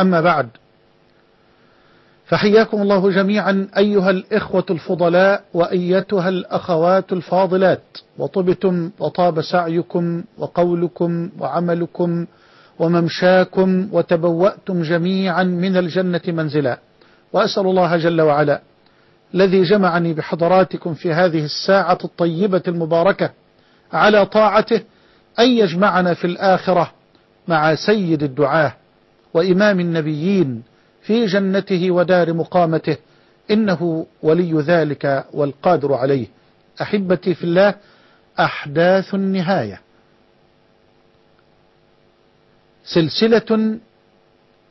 أما بعد فحياكم الله جميعا أيها الإخوة الفضلاء وأيتها الأخوات الفاضلات. وطبتم وطاب سعيكم وقولكم وعملكم وممشاكم وتبوأتم جميعا من الجنة منزلا. وأسأل الله جل وعلا الذي جمعني بحضراتكم في هذه الساعة الطيبة المباركة على طاعته أن يجمعنا في الآخرة مع سيد الدعاه وإمام النبيين في جنته ودار مقامته إنه ولي ذلك والقادر عليه. أحبتي في الله أحداث النهاية. سلسلة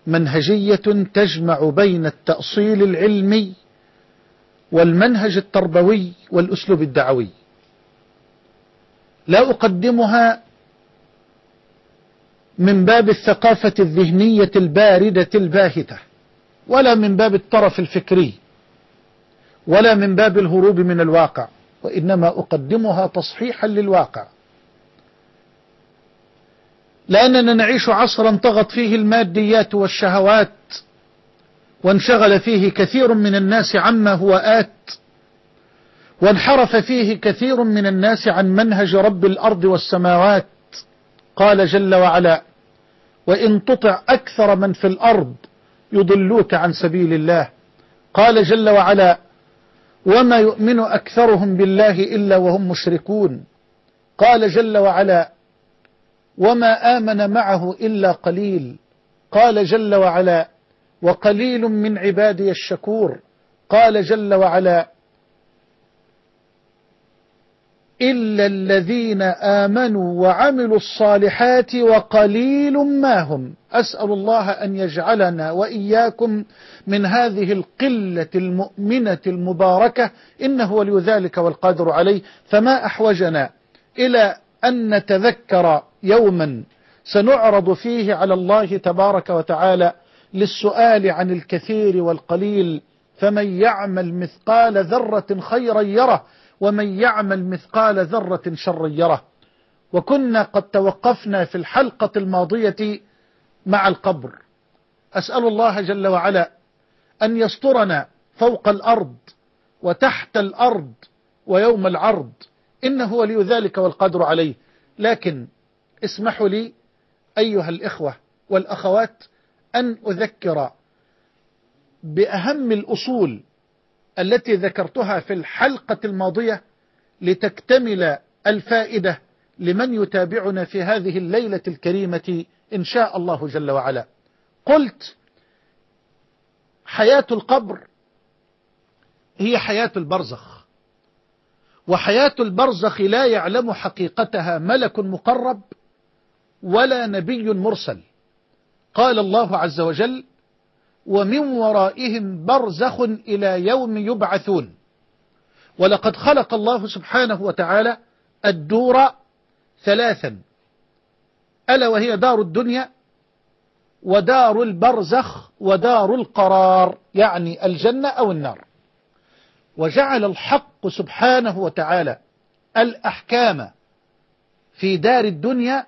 منهجية تجمع بين التأصيل العلمي والمنهج التربوي والأسلوب الدعوي. لا أقدمها من باب الثقافة الذهنية الباردة الباهتة ولا من باب الطرف الفكري ولا من باب الهروب من الواقع وإنما أقدمها تصحيحا للواقع. لأننا نعيش عصرا طغت فيه الماديات والشهوات وانشغل فيه كثير من الناس عما هو آت وانحرف فيه كثير من الناس عن منهج رب الأرض والسماوات قال جل وعلا وإن تطع أكثر من في الأرض يضلوك عن سبيل الله. قال جل وعلا وما يؤمن أكثرهم بالله إلا وهم مشركون. قال جل وعلا وما آمن معه إلا قليل. قال جل وعلا وقليل من عبادي الشكور. قال جل وعلا إلا الذين آمنوا وعملوا الصالحات وقليل ما هم. أسأل الله أن يجعلنا وإياكم من هذه القلة المؤمنة المباركة إنه ولي ذلك والقادر عليه. فما أحوجنا إلى أن نتذكر يوما سنعرض فيه على الله تبارك وتعالى للسؤال عن الكثير والقليل. فمن يعمل مثقال ذرة خيرا يره ومن يعمل مثقال ذرة شرا يره. وكنا قد توقفنا في الحلقة الماضية مع القبر. أسأل الله جل وعلا أن يسترنا فوق الأرض وتحت الأرض ويوم العرض. إنه ولي ذلك والقدر عليه. لكن اسمحوا لي أيها الإخوة والأخوات أن أذكر بأهم الأصول التي ذكرتها في الحلقة الماضية لتكتمل الفائدة لمن يتابعنا في هذه الليلة الكريمة إن شاء الله جل وعلا. قلت حياة القبر هي حياة البرزخ وحياة البرزخ لا يعلم حقيقتها ملك مقرب ولا نبي مرسل. قال الله عز وجل ومن ورائهم برزخ إلى يوم يبعثون. ولقد خلق الله سبحانه وتعالى الدور ثلاثا. ألا وهي دار الدنيا ودار البرزخ ودار القرار يعني الجنة أو النار. وجعل الحق سبحانه وتعالى الأحكام في دار الدنيا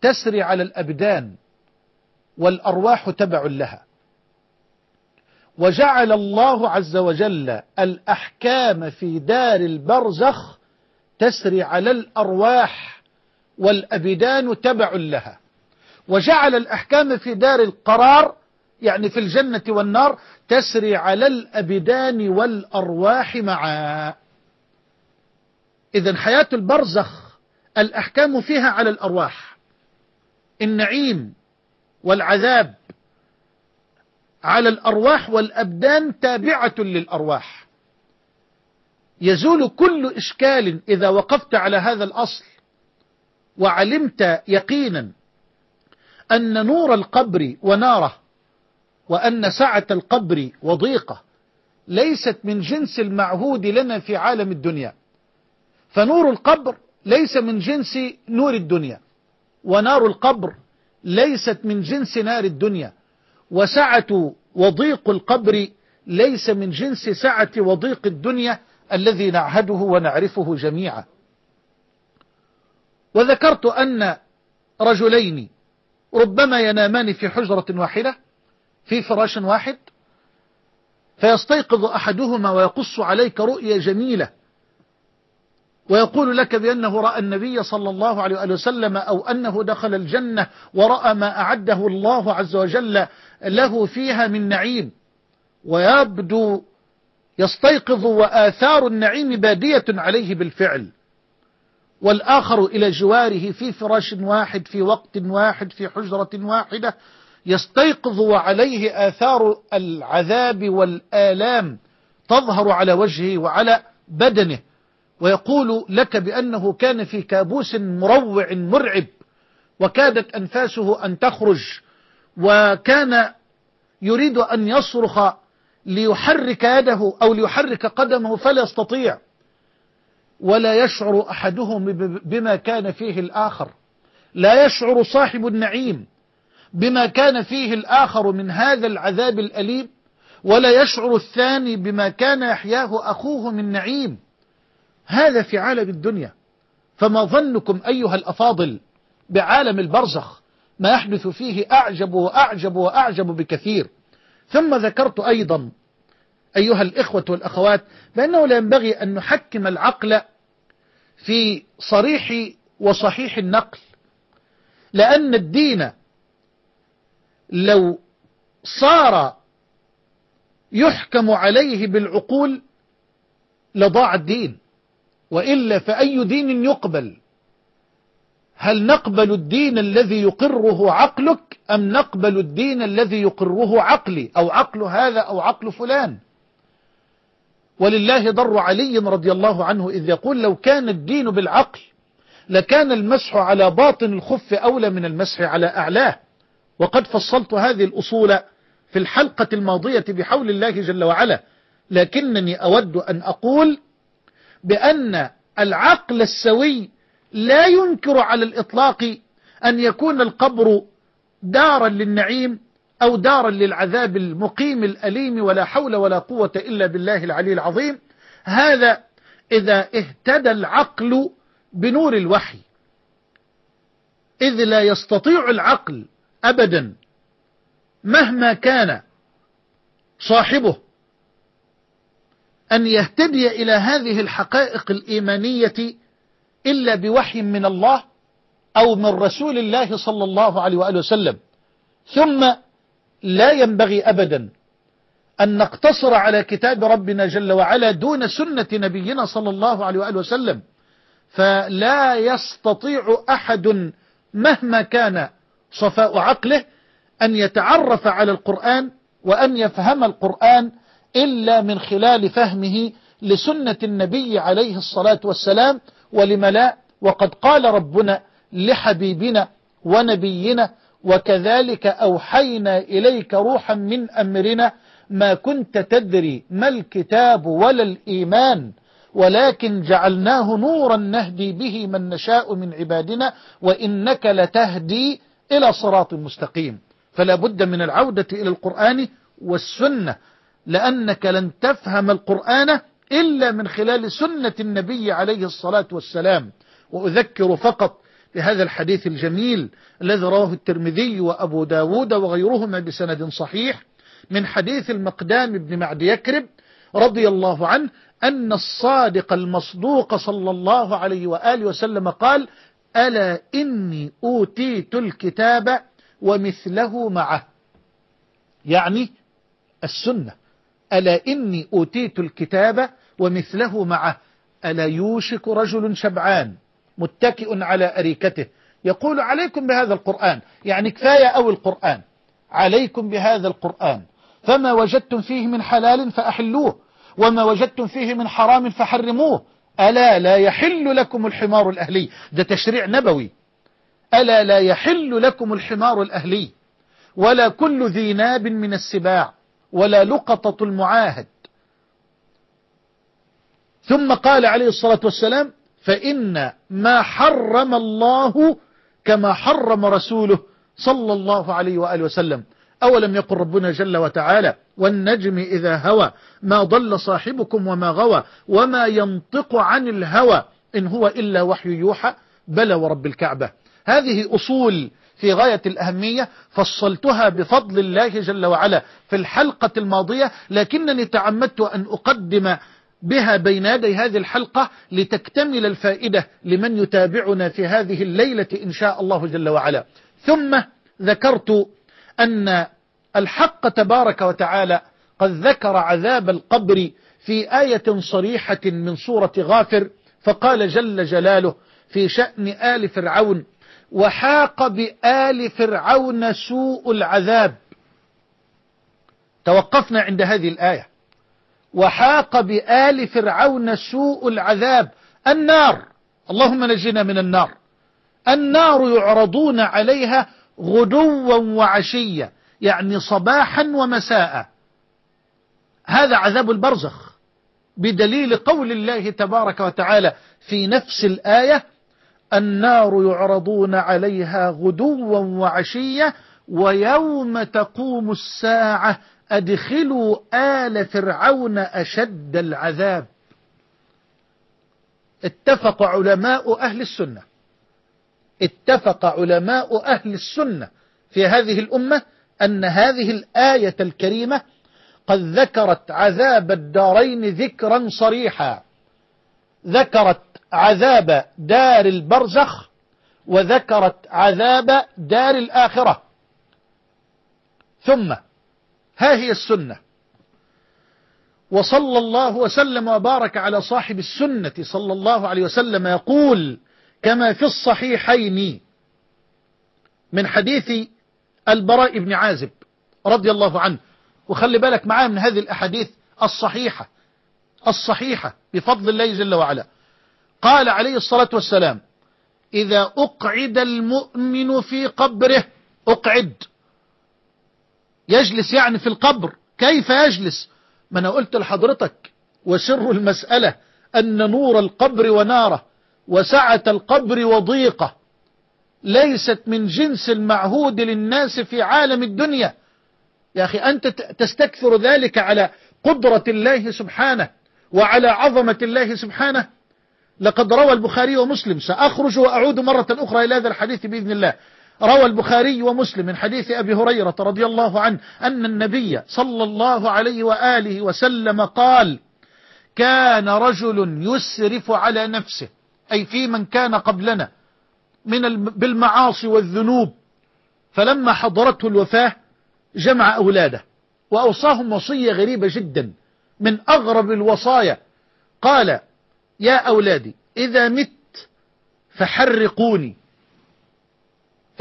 تسري على الأبدان والأرواح تبع لها. وجعل الله عز وجل الأحكام في دار البرزخ تسري على الأرواح والأبدان تبع لها. وجعل الأحكام في دار القرار يعني في الجنة والنار تسري على الأبدان والأرواح معا. إذا حياة البرزخ الأحكام فيها على الأرواح. النعيم والعذاب على الأرواح والأبدان تابعة للأرواح. يزول كل إشكال إذا وقفت على هذا الأصل وعلمت يقينا أن نور القبر وناره وأن سعة القبر وضيقة ليست من جنس المعهود لنا في عالم الدنيا. فنور القبر ليس من جنس نور الدنيا ونار القبر ليست من جنس نار الدنيا. وسعة وضيق القبر ليس من جنس سعة وضيق الدنيا الذي نعهده ونعرفه جميعا. وذكرت أن رجلين ربما ينامان في حجرة واحدة في فراش واحد فيستيقظ أحدهما ويقص عليك رؤيا جميلة ويقول لك بأنه رأى النبي صلى الله عليه وسلم أو أنه دخل الجنة ورأى ما أعده الله عز وجل له فيها من نعيم ويبدو يستيقظ وآثار النعيم بادية عليه بالفعل. والآخر إلى جواره في فراش واحد في وقت واحد في حجرة واحدة يستيقظ وعليه آثار العذاب والآلام تظهر على وجهه وعلى بدنه ويقول لك بأنه كان في كابوس مروع مرعب وكادت أنفاسه أن تخرج. وكان يريد أن يصرخ ليحرك يده أو ليحرك قدمه فلا يستطيع ولا يشعر أحدهم بما كان فيه الآخر. لا يشعر صاحب النعيم بما كان فيه الآخر من هذا العذاب الأليم. ولا يشعر الثاني بما كان يحياه أخوه من نعيم. هذا في عالم الدنيا. فما ظنكم أيها الأفاضل بعالم البرزخ؟ ما يحدث فيه أعجب وأعجب وأعجب بكثير. ثم ذكرت أيضا أيها الإخوة والأخوات بأنه لا ينبغي أن نحكم العقل في صريح وصحيح النقل لأن الدين لو صار يحكم عليه بالعقول لضاع الدين وإلا فأي دين يقبل؟ هل نقبل الدين الذي يقره عقلك أم نقبل الدين الذي يقره عقلي؟ أو عقل هذا أو عقل فلان. ولله ضر علي رضي الله عنه إذ يقول لو كان الدين بالعقل لكان المسح على باطن الخف أولى من المسح على أعلاه. وقد فصلت هذه الأصول في الحلقة الماضية بحول الله جل وعلا لكنني أود أن أقول بأن العقل السوي لا ينكر على الإطلاق أن يكون القبر دارا للنعيم أو دارا للعذاب المقيم الأليم ولا حول ولا قوة إلا بالله العلي العظيم. هذا إذا اهتدى العقل بنور الوحي. إذ لا يستطيع العقل أبدا مهما كان صاحبه أن يهتدي إلى هذه الحقائق الإيمانية إلا بوحي من الله أو من رسول الله صلى الله عليه وآله وسلم. ثم لا ينبغي أبدا أن نقتصر على كتاب ربنا جل وعلا دون سنة نبينا صلى الله عليه وآله وسلم. فلا يستطيع أحد مهما كان صفاء عقله أن يتعرف على القرآن وأن يفهم القرآن إلا من خلال فهمه لسنة النبي عليه الصلاة والسلام ولم لا وقد قال ربنا لحبيبنا ونبينا وكذلك أوحينا إليك روحا من أمرنا ما كنت تدري ما الكتاب ولا الإيمان ولكن جعلناه نورا نهدي به من نشاء من عبادنا وإنك لتهدي إلى صراط مستقيم. فلا بد من العودة إلى القرآن والسنة لأنك لن تفهم القرآن إلا من خلال سنة النبي عليه الصلاة والسلام. وأذكر فقط بهذا الحديث الجميل الذي رواه الترمذي وأبو داود وغيرهما بسند صحيح من حديث المقدام بن معد يكرب رضي الله عنه أن الصادق المصدوق صلى الله عليه وآله وسلم قال ألا إني أوتيت الكتاب ومثله معه. يعني السنة. ألا إني أوتيت الكتاب ومثله معه. ألا يوشك رجل شبعان متكئ على أريكته. يقول عليكم بهذا القرآن يعني كفاية أو القرآن؟ عليكم بهذا القرآن. فما وجدتم فيه من حلال فأحلوه وما وجدتم فيه من حرام فحرموه. ألا لا يحل لكم الحمار الأهلي. ده تشريع نبوي. ألا لا يحل لكم الحمار الأهلي. ولا كل ذي ناب من السباع. ولا لقطة المعاهد. ثم قال عليه الصلاة والسلام فإن ما حرم الله كما حرم رسوله صلى الله عليه وآله وسلم. أولم يقل ربنا جل وتعالى والنجم إذا هوى ما ضل صاحبكم وما غوى وما ينطق عن الهوى إن هو إلا وحي يوحى بلى ورب الكعبة. هذه أصول في غاية الأهمية فصلتها بفضل الله جل وعلا في الحلقة الماضية لكنني تعمدت أن أقدم بها بين يدي هذه الحلقة لتكتمل الفائدة لمن يتابعنا في هذه الليلة إن شاء الله جل وعلا. ثم ذكرت أن الحق تبارك وتعالى قد ذكر عذاب القبر في آية صريحة من سورة غافر فقال جل جلاله في شأن آل فرعون وحاق بآل فرعون سوء العذاب. توقفنا عند هذه الآية. وحاق بآل فرعون سوء العذاب. النار. اللهم نجنا من النار. النار يعرضون عليها غدوا وعشيا يعني صباحا ومساء. هذا عذاب البرزخ بدليل قول الله تبارك وتعالى في نفس الآية النار يعرضون عليها غدوا وعشيا ويوم تقوم الساعة أدخلوا آل فرعون أشد العذاب. اتفق علماء أهل السنة. اتفق علماء أهل السنة في هذه الأمة أن هذه الآية الكريمة قد ذكرت عذاب الدارين ذكرا صريحا. ذكرت عذاب دار البرزخ وذكرت عذاب دار الآخرة. ثم ها هي السنة. وصلى الله وسلم وبارك على صاحب السنة صلى الله عليه وسلم يقول كما في الصحيحين من حديث البراء بن عازب رضي الله عنه. وخلي بالك معاه من هذه الأحاديث الصحيحة الصحيحة بفضل الله جل وعلا. قال عليه الصلاة والسلام إذا أقعد المؤمن في قبره أقعد. يجلس يعني في القبر. كيف يجلس؟ ما أنا قلت لحضرتك وسر المسألة أن نور القبر وناره وسعة القبر وضيقة. ليست من جنس المعهود للناس في عالم الدنيا. يا أخي أنت تستكثر ذلك على قدرة الله سبحانه وعلى عظمة الله سبحانه؟ لقد روى البخاري ومسلم سأخرج وأعود مرة أخرى إلى هذا الحديث بإذن الله. روى البخاري ومسلم من حديث أبي هريرة رضي الله عنه أن النبي صلى الله عليه وآله وسلم قال كان رجل يسرف على نفسه أي في من كان قبلنا من بالمعاصي والذنوب. فلما حضرته الوفاة جمع أولاده وأوصاهم وصية غريبة جدا من أغرب الوصايا. قال يا أولادي إذا مت فحرقوني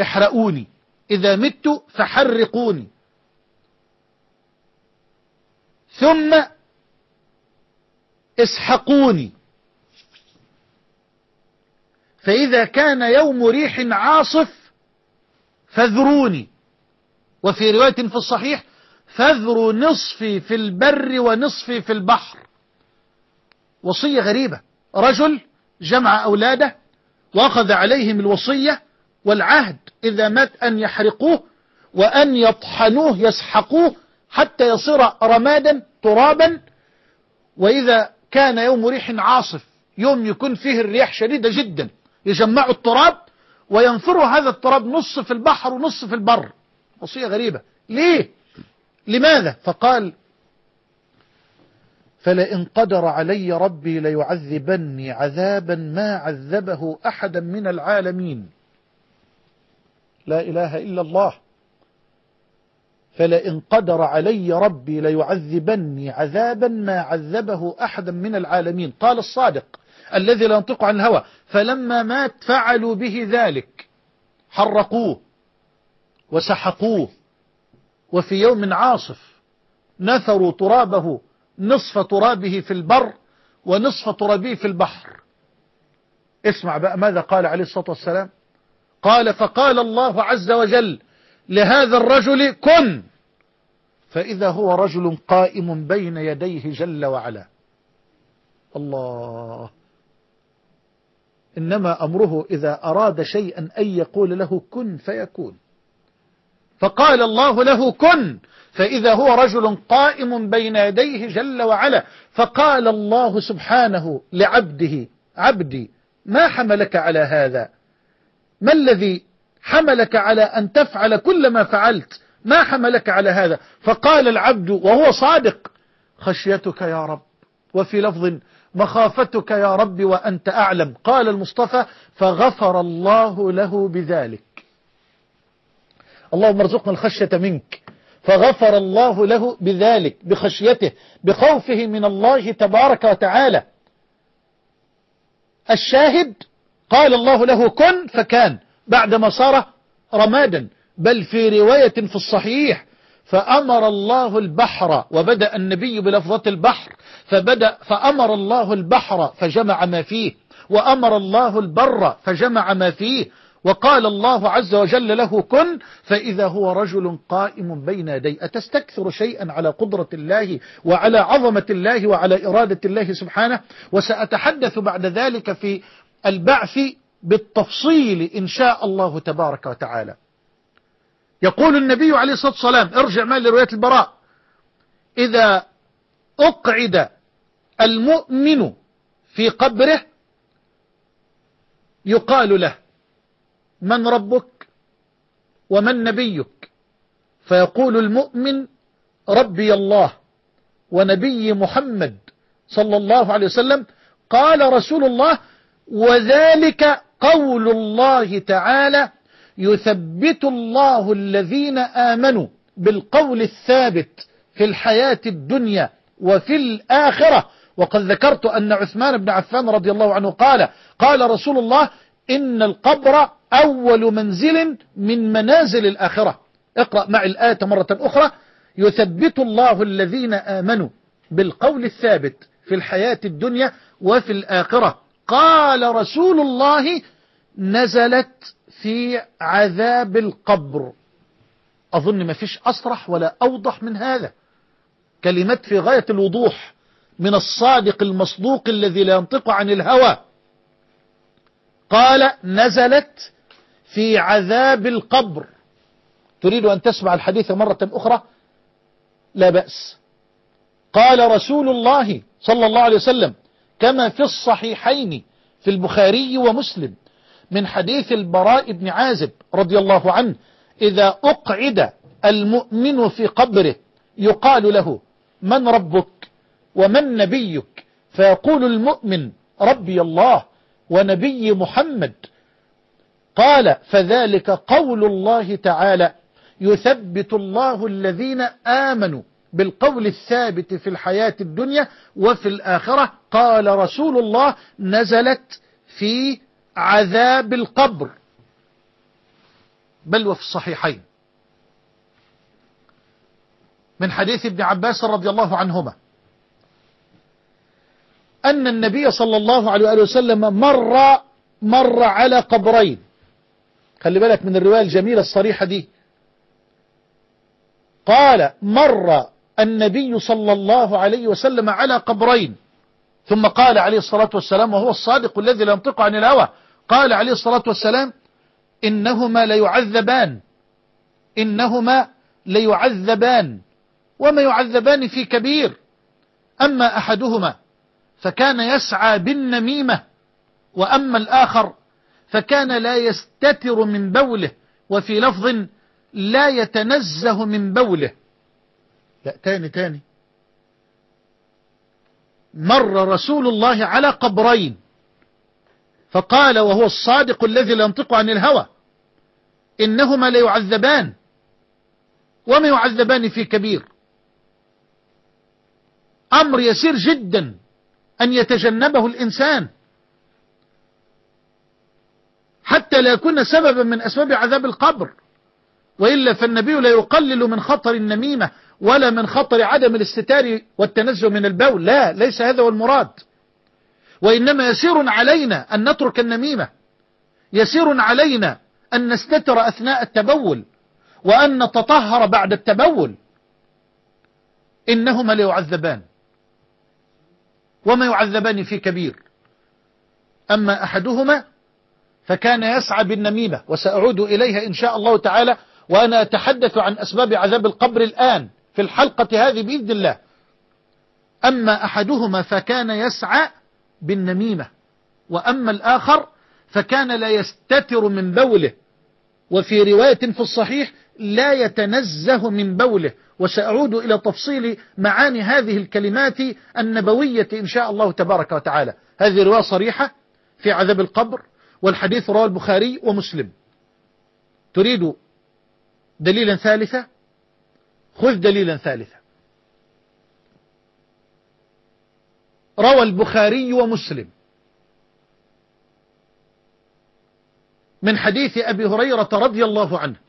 احرقوني إذا مت فحرقوني. ثم اسحقوني. فإذا كان يوم ريح عاصف فذروني وفي رواية في الصحيح فذروا نصفي في البر ونصفي في البحر. وصية غريبة. رجل جمع أولاده وأخذ عليهم الوصية والعهد إذا مات أن يحرقوه وأن يطحنوه يسحقوه حتى يصير رمادا ترابا. وإذا كان يوم ريح عاصف يوم يكون فيه الرياح شديدة جدا يجمعوا التراب وينثروا هذا التراب نص في البحر ونص في البر. وصية غريبة. ليه؟ لماذا؟ فقال فلئن قدر علي ربي ليعذبني عذابا ما عذبه أحدا من العالمين. لا إله إلا الله. فلئن قدر علي ربي ليعذبني عذابا ما عذبه أحدا من العالمين. قال الصادق الذي لا ينطق عن الهوى فلما مات فعلوا به ذلك. حرقوه وسحقوه. وفي يوم عاصف نثروا ترابه نصف ترابه في البر ونصف ترابه في البحر. اسمع بقى ماذا قال عليه الصلاة والسلام. قال فقال الله عز وجل لهذا الرجل كن فإذا هو رجل قائم بين يديه جل وعلا. الله. إنما أمره إذا أراد شيئا أن يقول له كن فيكون. فقال الله له كن فإذا هو رجل قائم بين يديه جل وعلا فقال الله سبحانه لعبده عبدي ما حملك على هذا؟ ما الذي حملك على أن تفعل كل ما فعلت؟ ما حملك على هذا؟ فقال العبد وهو صادق خشيتك يا رب وفي لفظ مخافتك يا رب وأنت أعلم. قال المصطفى فغفر الله له بذلك. اللهم ارزقنا الخشية منك. فغفر الله له بذلك بخشيته بخوفه من الله تبارك وتعالى. الشاهد قال الله له كن فكان بعدما صار رمادا. بل في رواية في الصحيح فأمر الله البحر وبدأ النبي بلفظة البحر فبدأ فأمر الله البحر فجمع ما فيه. وأمر الله البر فجمع ما فيه. وقال الله عز وجل له كن فإذا هو رجل قائم بين يدي أتستكثر شيئا على قدرة الله وعلى عظمة الله وعلى إرادة الله سبحانه؟ وسأتحدث بعد ذلك في البعث بالتفصيل إن شاء الله تبارك وتعالى. يقول النبي عليه الصلاة والسلام ارجع ما لرواية البراء إذا أقعد المؤمن في قبره يقال له من ربك ومن نبيك. فيقول المؤمن ربي الله ونبي محمد صلى الله عليه وسلم قال رسول الله وذلك قول الله تعالى يثبت الله الذين آمنوا بالقول الثابت في الحياة الدنيا وفي الآخرة. وقد ذكرت أن عثمان بن عفان رضي الله عنه قال قال رسول الله إن القبر أول منزل من منازل الآخرة. اقرأ معي الآية مرة أخرى. يثبت الله الذين آمنوا بالقول الثابت في الحياة الدنيا وفي الآخرة. قال رسول الله نزلت في عذاب القبر. أظن ما فيش أصرح ولا أوضح من هذا. كلمات في غاية الوضوح من الصادق المصدوق الذي لا ينطق عن الهوى. قال نزلت في عذاب القبر. تريد أن تسمع الحديث مرة أخرى؟ لا بأس. قال رسول الله صلى الله عليه وسلم كما في الصحيحين في البخاري ومسلم من حديث البراء بن عازب رضي الله عنه إذا أقعد المؤمن في قبره يقال له من ربك ومن نبيك؟ فيقول المؤمن ربي الله ونبي محمد. قال فذلك قول الله تعالى يثبت الله الذين آمنوا بالقول الثابت في الحياة الدنيا وفي الآخرة. قال رسول الله نزلت في عذاب القبر. بل وفي الصحيحين. من حديث ابن عباس رضي الله عنهما. أن النبي صلى الله عليه وسلم مر مر على قبرين. خلي بالك من الرواية الجميلة الصريحة دي. قال مر النبي صلى الله عليه وسلم على قبرين. ثم قال عليه الصلاة والسلام وهو الصادق الذي لا ينطق عن الهوى قال عليه الصلاة والسلام إنهما ليعذبان. إنهما ليعذبان. وما يعذبان في كبير. أما أحدهما فكان يسعى بالنميمة وأما الآخر فكان لا يستتر من بوله وفي لفظ لا يتنزه من بوله. لا تاني تاني. مر رسول الله على قبرين فقال وهو الصادق الذي لا ينطق عن الهوى إنهما ليعذبان. وما يعذبان في كبير؟ أمر يسير جدا. أن يتجنبه الإنسان. حتى لا يكون سببا من أسباب عذاب القبر. وإلا فالنبي لا يقلل من خطر النميمة ولا من خطر عدم الاستتار والتنزه من البول. لا ليس هذا هو المراد. وإنما يسير علينا أن نترك النميمة. يسير علينا أن نستتر أثناء التبول وأن نتطهر بعد التبول. إنهما ليعذبان. وما يعذبان في كبير. أما أحدهما فكان يسعى بالنميمة وسأعود إليها إن شاء الله تعالى وأنا أتحدث عن أسباب عذاب القبر الآن في الحلقة هذه بإذن الله. أما أحدهما فكان يسعى بالنميمة وأما الآخر فكان لا يستتر من بوله. وفي رواية في الصحيح لا يتنزه من بوله وسأعود إلى تفصيل معاني هذه الكلمات النبوية إن شاء الله تبارك وتعالى. هذه رواية صريحة في عذاب القبر والحديث رواه البخاري ومسلم. تريد دليلا ثالثا خذ دليلا ثالثا روى البخاري ومسلم. من حديث أبي هريرة رضي الله عنه.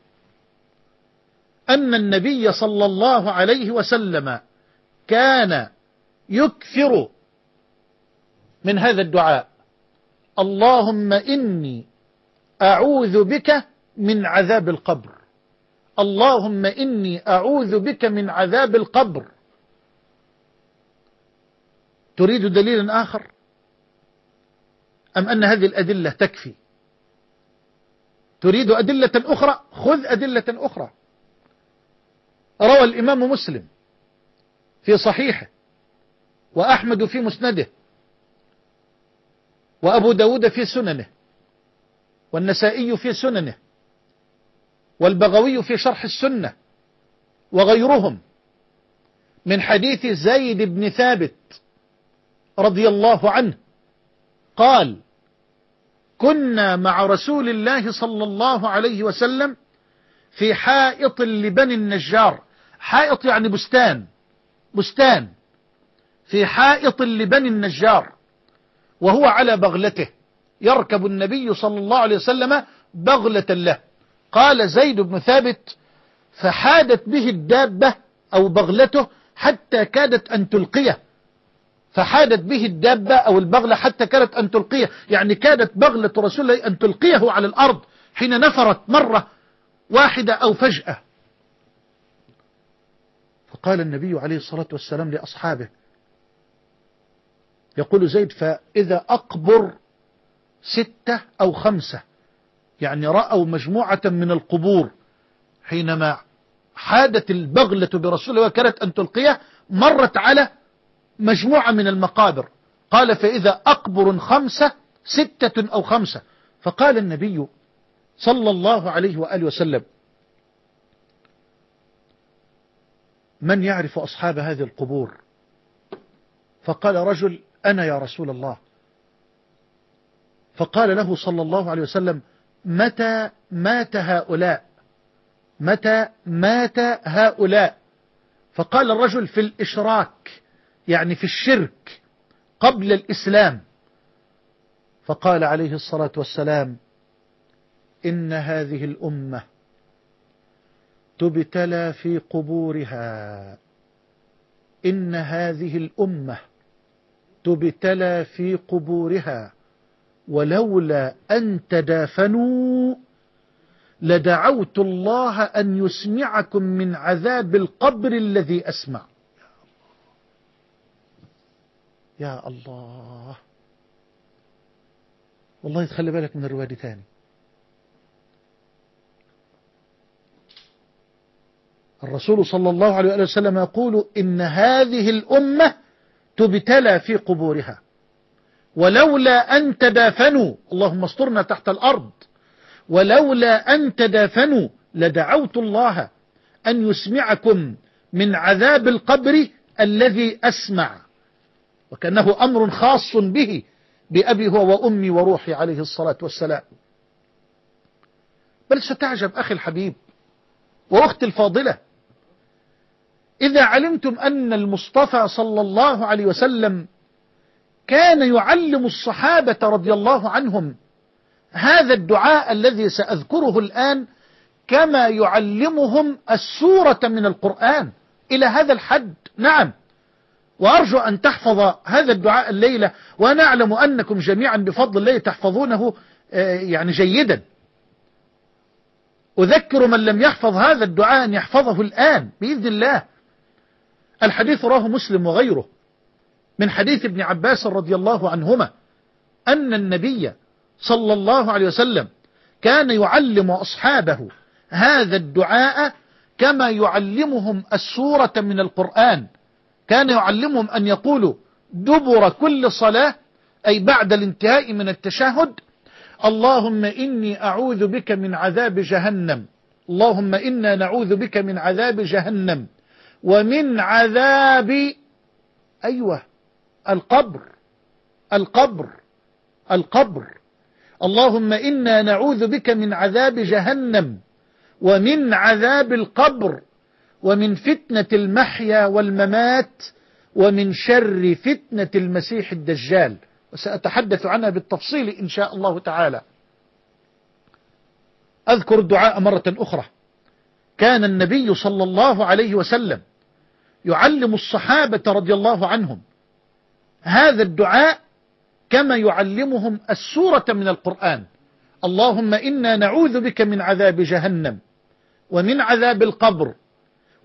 أن النبي صلى الله عليه وسلم كان يكثر من هذا الدعاء. اللهم إني أعوذ بك من عذاب القبر. اللهم إني أعوذ بك من عذاب القبر. تريد دليلا آخر؟ أم أن هذه الأدلة تكفي؟ تريد أدلة أخرى؟ خذ أدلة أخرى. روى الإمام مسلم في صحيحه وأحمد في مسنده وأبو داود في سننه والنسائي في سننه والبغوي في شرح السنة وغيرهم من حديث زيد بن ثابت رضي الله عنه قال كنا مع رسول الله صلى الله عليه وسلم في حائط لبني النجار حائط يعني بستان بستان في حائط لبني النجار وهو على بغلته يركب النبي صلى الله عليه وسلم بغلة له. قال زيد بن ثابت فحادت به الدابة أو بغلته حتى كادت أن تلقيه. فحادت به الدابة أو البغلة حتى كادت أن تلقيه. يعني كادت بغلة رسول الله أن تلقيه على الأرض حين نفرت مرة واحدة أو فجأة. فقال النبي عليه الصلاة والسلام لأصحابه يقول زيد فإذا أقبر ستة أو خمسة يعني رأوا مجموعة من القبور حينما حادت البغلة برسول الله وكانت أن تلقيه مرت على مجموعة من المقابر. قال فإذا أقبر خمسة ستة أو خمسة. فقال النبي صلى الله عليه وآله وسلم من يعرف أصحاب هذه القبور؟ فقال رجل أنا يا رسول الله. فقال له صلى الله عليه وسلم متى مات هؤلاء؟ متى مات هؤلاء؟ فقال الرجل في الإشراك يعني في الشرك قبل الإسلام. فقال عليه الصلاة والسلام إن هذه الأمة تبتلى في قبورها. إن هذه الأمة تبتلى في قبورها. ولولا أن تدافنوا لدعوت الله أن يسمعكم من عذاب القبر الذي أسمع. يا الله. والله تخلي بالك من الرواية دي تاني. الرسول صلى الله عليه وسلم يقول إن هذه الأمة تبتلى في قبورها. ولولا أن تدافنوا اللهم استرنا تحت الأرض ولولا أن تدافنوا لدعوت الله أن يسمعكم من عذاب القبر الذي أسمع. وكأنه أمر خاص به بأبي هو وأمي وروحي عليه الصلاة والسلام. بل ستعجب أخي الحبيب وأختي الفاضلة. إذا علمتم أن المصطفى صلى الله عليه وسلم كان يعلم الصحابة رضي الله عنهم هذا الدعاء الذي سأذكره الآن كما يعلمهم السورة من القرآن إلى هذا الحد. نعم. وأرجو أن تحفظ هذا الدعاء الليلة وأنا أعلم أنكم جميعا بفضل الله تحفظونه آه، يعني جيدا. أذكر من لم يحفظ هذا الدعاء أن يحفظه الآن بإذن الله. الحديث راه مسلم وغيره من حديث ابن عباس رضي الله عنهما أن النبي صلى الله عليه وسلم كان يعلم أصحابه هذا الدعاء كما يعلمهم السورة من القرآن. كان يعلمهم أن يقولوا دبر كل صلاة أي بعد الانتهاء من التشهد اللهم إني أعوذ بك من عذاب جهنم. اللهم إنا نعوذ بك من عذاب جهنم. ومن عذاب أيوة القبر القبر القبر. اللهم إنا نعوذ بك من عذاب جهنم ومن عذاب القبر ومن فتنة المحيا والممات ومن شر فتنة المسيح الدجال. وسأتحدث عنها بالتفصيل إن شاء الله تعالى. أذكر الدعاء مرة أخرى. كان النبي صلى الله عليه وسلم يعلم الصحابة رضي الله عنهم هذا الدعاء كما يعلمهم السورة من القرآن. اللهم إنا نعوذ بك من عذاب جهنم ومن عذاب القبر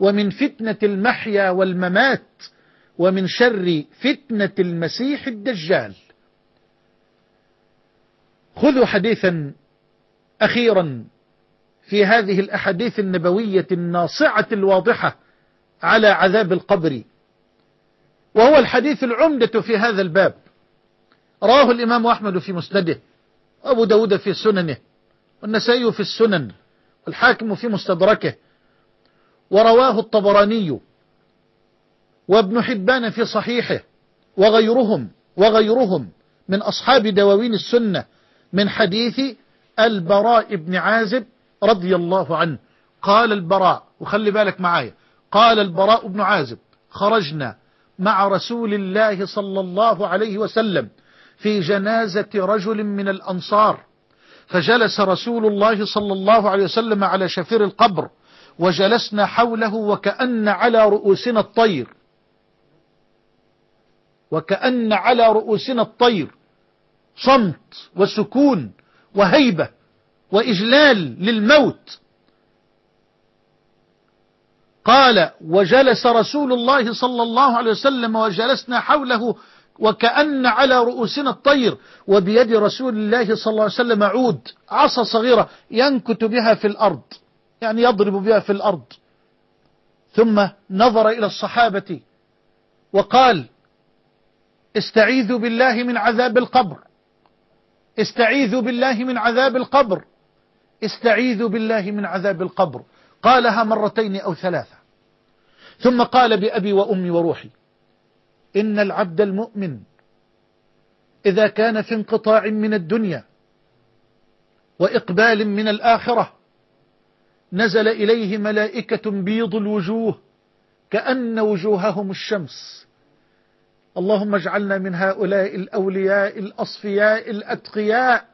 ومن فتنة المحيا والممات ومن شر فتنة المسيح الدجال. خذوا حديثا أخيرا في هذه الأحاديث النبوية الناصعة الواضحة على عذاب القبر. وهو الحديث العمدة في هذا الباب. راه الإمام أحمد في مسنده وأبو داود في سننه والنسائي في السنن والحاكم في مستدركه. ورواه الطبراني وابن حبان في صحيحه وغيرهم وغيرهم من أصحاب دواوين السنة من حديث البراء بن عازب رضي الله عنه. قال البراء وخلي بالك معايا قال البراء بن عازب خرجنا مع رسول الله صلى الله عليه وسلم في جنازة رجل من الأنصار فجلس رسول الله صلى الله عليه وسلم على شفير القبر وجلسنا حوله وكأن على رؤوسنا الطير. وكأن على رؤوسنا الطير صمت وسكون وهيبة وإجلال للموت. قال وجلس رسول الله صلى الله عليه وسلم وجلسنا حوله وكأن على رؤوسنا الطير وبيد رسول الله صلى الله عليه وسلم عود عصا صغيرة ينكت بها في الأرض يعني يضرب بها في الأرض. ثم نظر إلى الصحابة وقال استعيذوا بالله من عذاب القبر استعيذوا بالله من عذاب القبر استعيذوا بالله من عذاب القبر. قالها مرتين أو ثلاثة. ثم قال بأبي وأمي وروحي إن العبد المؤمن إذا كان في انقطاع من الدنيا وإقبال من الآخرة نزل إليه ملائكة بيض الوجوه كأن وجوههم الشمس. اللهم اجعلنا من هؤلاء الأولياء الأصفياء الأتقياء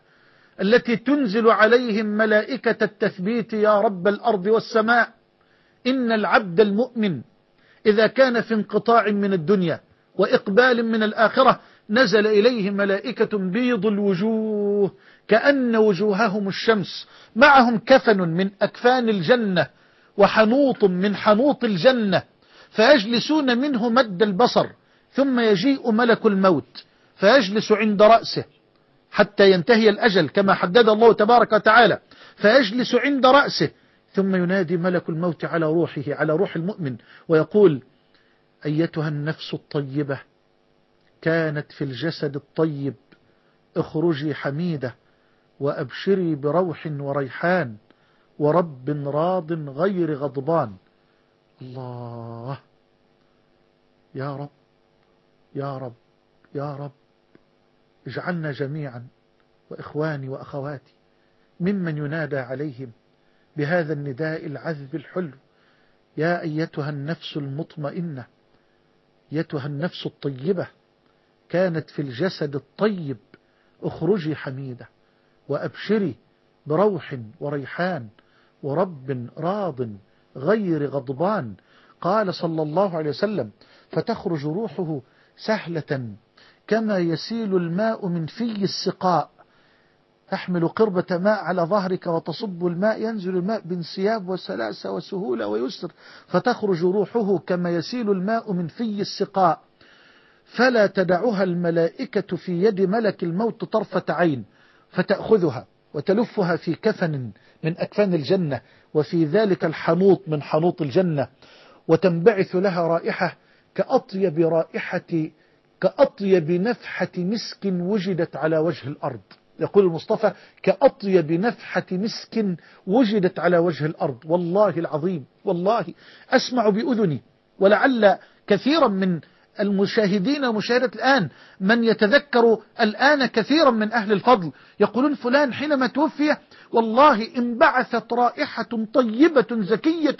التي تنزل عليهم ملائكة التثبيت يا رب الأرض والسماء. إن العبد المؤمن إذا كان في انقطاع من الدنيا وإقبال من الآخرة نزل إليه ملائكة بيض الوجوه كأن وجوههم الشمس. معهم كفن من أكفان الجنة وحنوط من حنوط الجنة فيجلسون منه مد البصر ثم يجيء ملك الموت فيجلس عند رأسه حتى ينتهي الأجل كما حدد الله تبارك وتعالى. فيجلس عند رأسه ثم ينادي ملك الموت على روحه على روح المؤمن ويقول أيتها النفس الطيبة كانت في الجسد الطيب اخرجي حميدة وأبشري بروح وريحان ورب راض غير غضبان. الله! يا رب يا رب يا رب اجعلنا جميعا وإخواني وأخواتي ممن ينادى عليهم بهذا النداء العذب الحلو. يا أيتها النفس المطمئنة أيتها النفس الطيبة كانت في الجسد الطيب اخرجي حميدة وأبشري بروح وريحان ورب راض غير غضبان. قال صلى الله عليه وسلم فتخرج روحه سهلة كما يسيل الماء من في السقاء. تحمل قربة ماء على ظهرك وتصب الماء ينزل الماء بانسياب وسلاسة وسهولة ويسر فتخرج روحه كما يسيل الماء من في السقاء. فلا تدعها الملائكة في يد ملك الموت طرفة عين فتأخذها وتلفها في كفن من أكفان الجنة وفي ذلك الحنوط من حنوط الجنة وتنبعث لها رائحة كأطيب رائحة كأطيب نفحة مسك وجدت على وجه الأرض. يقول المصطفى كأطيب نفحة مسك وجدت على وجه الأرض. والله العظيم والله أسمع بأذني. ولعل كثيرا من المشاهدين ومشاهدة الآن من يتذكر الآن كثيرا من أهل الفضل. يقولون فلان حينما توفي والله انبعثت رائحة طيبة زكية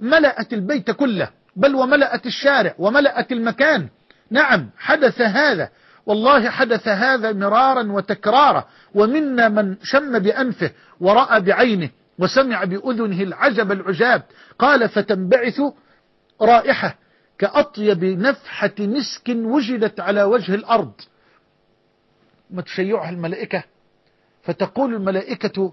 ملأت البيت كله بل وملأت الشارع وملأت المكان. نعم حدث هذا. والله حدث هذا مرارا وتكرارا. ومنا من شم بأنفه ورأى بعينه وسمع بأذنه العجب العجاب. قال فتنبعث رائحة كأطيب نفحة مسك وجدت على وجه الأرض. ما تشيعها الملائكة؟ فتقول الملائكة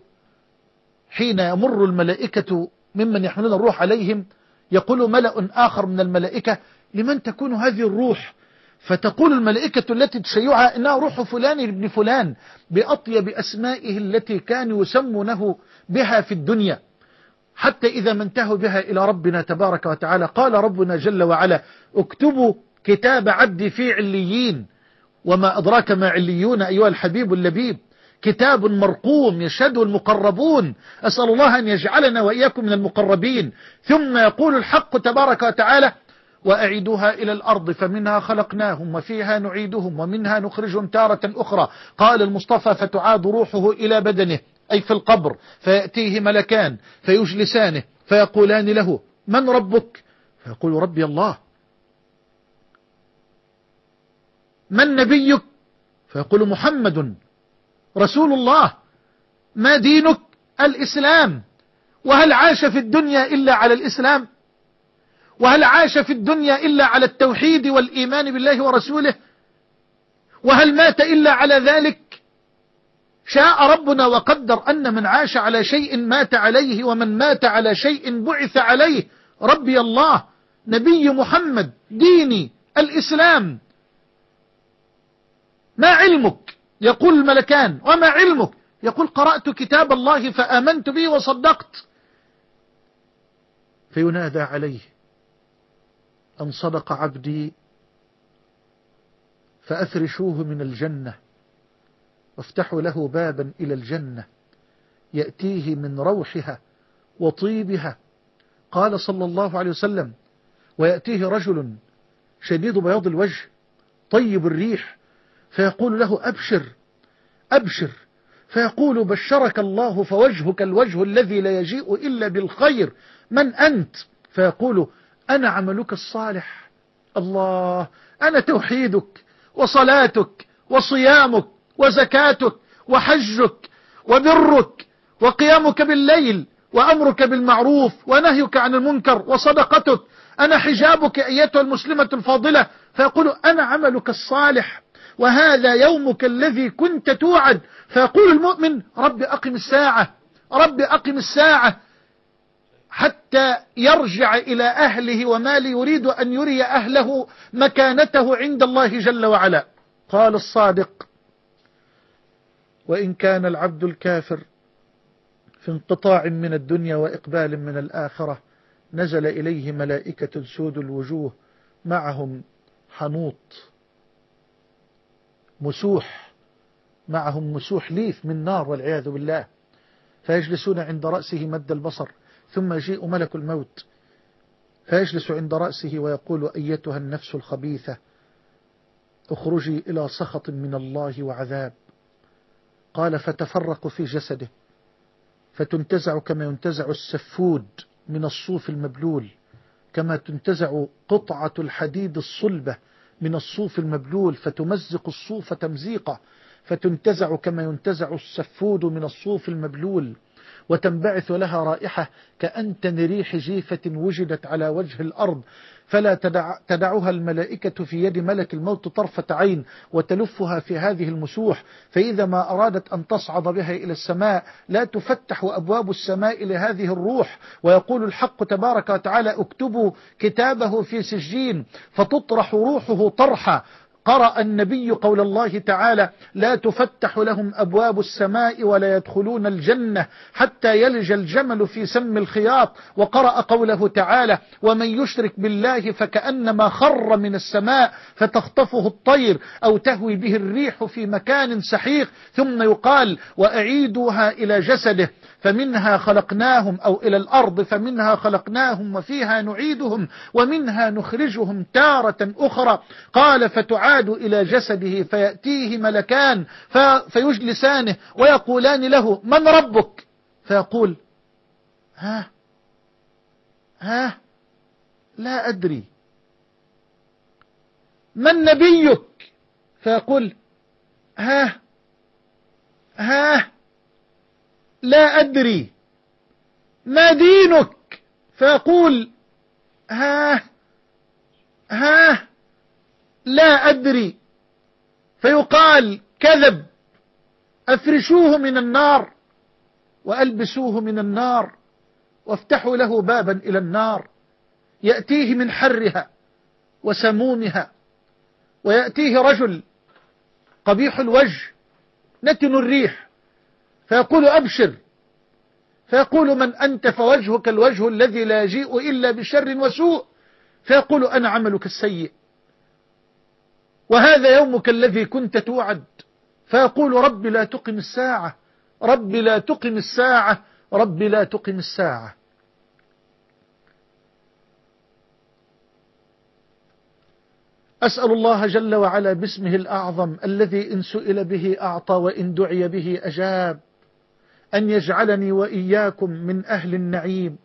حين يمر الملائكة ممن يحملون الروح عليهم يقول ملأ آخر من الملائكة لمن تكون هذه الروح؟ فتقول الملائكة التي تشيعها إنها روح فلان ابن فلان بأطيب أسمائه التي كانوا يسمونه بها في الدنيا. حتى إذا ما انتهوا بها إلى ربنا تبارك وتعالى قال ربنا جل وعلا اكتبوا كتاب عبدي في عليين وما أدراك ما عليون أيها الحبيب اللبيب. كتاب مرقوم يشهده المقربون. أسأل الله أن يجعلنا وإياكم من المقربين. ثم يقول الحق تبارك وتعالى وأعيدوها إلى الأرض فمنها خلقناهم وفيها نعيدهم ومنها نخرجهم تارة أخرى. قال المصطفى فتعاد روحه إلى بدنه أي في القبر فيأتيه ملكان فيجلسانه فيقولان له من ربك؟ فيقول ربي الله. من نبيك؟ فيقول محمد رسول الله. ما دينك؟ الإسلام. وهل عاش في الدنيا إلا على الإسلام؟ وهل عاش في الدنيا إلا على التوحيد والإيمان بالله ورسوله؟ وهل مات إلا على ذلك؟ شاء ربنا وقدر أن من عاش على شيء مات عليه ومن مات على شيء بعث عليه. ربي الله نبي محمد ديني الإسلام. ما علمك؟ يقول الملكان. وما علمك؟ يقول قرأت كتاب الله فآمنت به وصدقت. فينادى عليه. أن صدق عبدي فأفرشوه من الجنة وافتحوا له بابا إلى الجنة يأتيه من روحها وطيبها. قال صلى الله عليه وسلم ويأتيه رجل شديد بياض الوجه طيب الريح فيقول له أبشر أبشر. فيقول بشرك الله فوجهك الوجه الذي لا يجيء إلا بالخير من أنت؟ فيقول أنا عملك الصالح. الله أنا توحيدك وصلاتك وصيامك وزكاتك وحجك وبرك وقيامك بالليل وأمرك بالمعروف ونهيك عن المنكر وصدقتك. أنا حجابك أيتها المسلمة الفاضلة. فيقول أنا عملك الصالح. وهذا يومك الذي كنت توعد. فيقول المؤمن رب أقم الساعة رب أقم الساعة. حتى يرجع إلى أهله وما يريد أن يري أهله مكانته عند الله جل وعلا. قال الصادق وإن كان العبد الكافر في انقطاع من الدنيا وإقبال من الآخرة نزل إليه ملائكة سود الوجوه معهم حنوط مسوح معهم مسوح ليف من نار والعياذ بالله فيجلسون عند رأسه مد البصر ثم يجيء ملك الموت فيجلس عند رأسه ويقول أيتها النفس الخبيثة اخرجي إلى سخط من الله وعذاب. قال فتفرق في جسده فتنتزع كما ينتزع السفود من الصوف المبلول كما تنتزع قطعة الحديد الصلبة من الصوف المبلول فتمزق الصوف تمزيقا فتنتزع كما ينتزع السفود من الصوف المبلول. وتنبعث لها رائحة كأنتن ريح جيفة وجدت على وجه الأرض. فلا تدع تدعها الملائكة في يد ملك الموت طرفة عين وتلفها في هذه المسوح. فإذا ما أرادت أن تصعد بها إلى السماء لا تفتح أبواب السماء لهذه الروح. ويقول الحق تبارك وتعالى اكتبوا كتابه في سجين فتطرح روحه طرحا. قرأ النبي قول الله تعالى لا تفتح لهم أبواب السماء ولا يدخلون الجنة حتى يلج الجمل في سم الخياط. وقرأ قوله تعالى ومن يشرك بالله فكأنما خر من السماء فتخطفه الطير أو تهوي به الريح في مكان سحيق. ثم يقال وأعيدوها إلى جسده. فمنها خلقناهم أو إلى الأرض فمنها خلقناهم وفيها نعيدهم ومنها نخرجهم تارة أخرى. قال فتعاد إلى جسده فيأتيه ملكان فيجلسانه ويقولان له من ربك؟ فيقول ها؟ ها؟ لا أدري. من نبيك؟ فيقول ها؟ ها؟ لا أدري. ما دينك؟ فيقول ها ها لا أدري. فيقال كذب. أفرشوه من النار وألبسوه من النار وافتحوا له بابا إلى النار. يأتيه من حرها وسمومها. ويأتيه رجل قبيح الوجه نتن الريح. فيقول أبشر. فيقول من أنت فوجهك الوجه الذي لا يجيء إلا بشر وسوء. فيقول أنا عملك السيء. وهذا يومك الذي كنت توعد. فيقول رب لا تقم الساعة. رب لا تقم الساعة. رب لا تقم الساعة. أسأل الله جل وعلا باسمه الأعظم الذي إن سئل به أعطى وإن دعي به أجاب. أن يجعلني وإياكم من أهل النعيم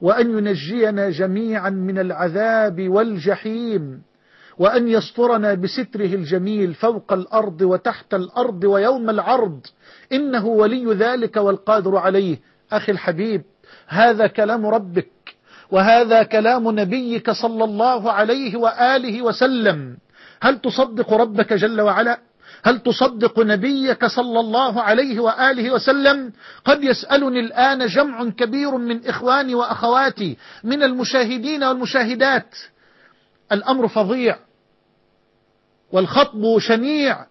وأن ينجينا جميعا من العذاب والجحيم وأن يسترنا بستره الجميل فوق الأرض وتحت الأرض ويوم العرض. إنه ولي ذلك والقادر عليه. أخي الحبيب هذا كلام ربك وهذا كلام نبيك صلى الله عليه وآله وسلم. هل تصدق ربك جل وعلا؟ هل تصدق نبيك صلى الله عليه وآله وسلم؟ قد يسألني الآن جمع كبير من إخواني وأخواتي من المشاهدين والمشاهدات. الأمر فظيع والخطب شنيع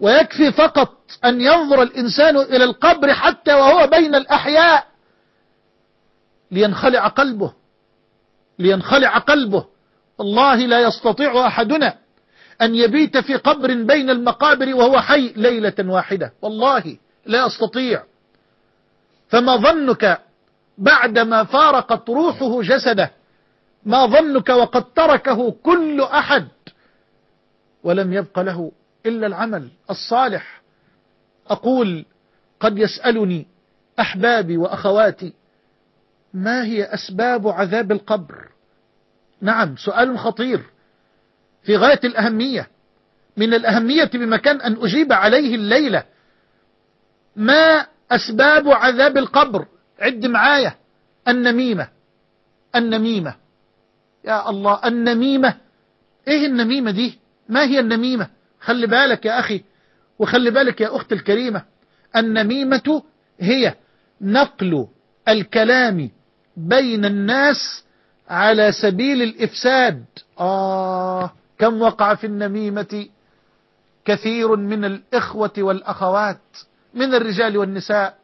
ويكفي فقط أن ينظر الإنسان إلى القبر حتى وهو بين الأحياء لينخلع قلبه لينخلع قلبه. والله لا يستطيع أحدنا أن يبيت في قبر بين المقابر وهو حي ليلة واحدة. والله لا يستطيع فما ظنك بعدما فارقت روحه جسده ما ظنك وقد تركه كل أحد. ولم يبق له إلا العمل الصالح. أقول قد يسألني أحبابي وأخواتي ما هي أسباب عذاب القبر؟ نعم سؤال خطير. في غاية الأهمية من الأهمية بمكان أن أجيب عليه الليلة. ما أسباب عذاب القبر؟ عد معايا. النميمة. النميمة. يا الله النميمة. إيه النميمة دي؟ ما هي النميمة؟ خلي بالك يا أخي وخلي بالك يا أخت الكريمة. النميمة هي نقل الكلام بين الناس على سبيل الإفساد. آه. كم وقع في النميمة كثير من الإخوة والأخوات من الرجال والنساء.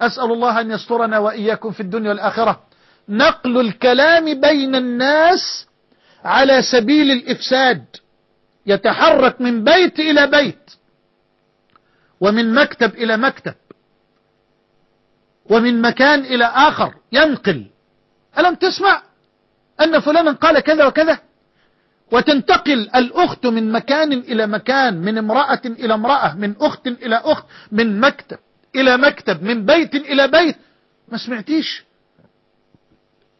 أسأل الله أن يسترنا وإياكم في الدنيا والآخرة. نقل الكلام بين الناس على سبيل الإفساد. يتحرك من بيت إلى بيت ومن مكتب إلى مكتب ومن مكان إلى آخر. ينقل. ألم تسمع أن فلانا قال كذا وكذا؟ وتنتقل الأخت من مكان إلى مكان من امرأة إلى امرأة من أخت إلى أخت من مكتب إلى مكتب من بيت إلى بيت. ما سمعتيش؟